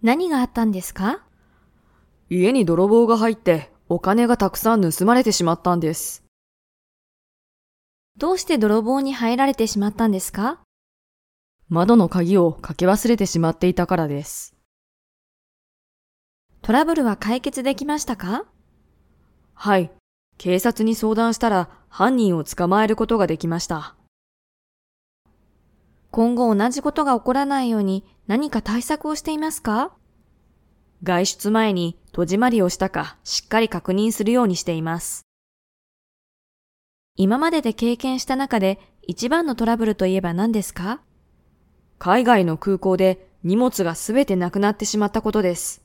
何があったんですか？家に泥棒が入ってお金がたくさん盗まれてしまったんです。どうして泥棒に入られてしまったんですか？窓の鍵をかけ忘れてしまっていたからです。トラブルは解決できましたか？はい。警察に相談したら犯人を捕まえることができました。今後同じことが起こらないように何か対策をしていますか？外出前に戸締まりをしたかしっかり確認するようにしています。今までで経験した中で一番のトラブルといえば何ですか？海外の空港で荷物がすべてなくなってしまったことです。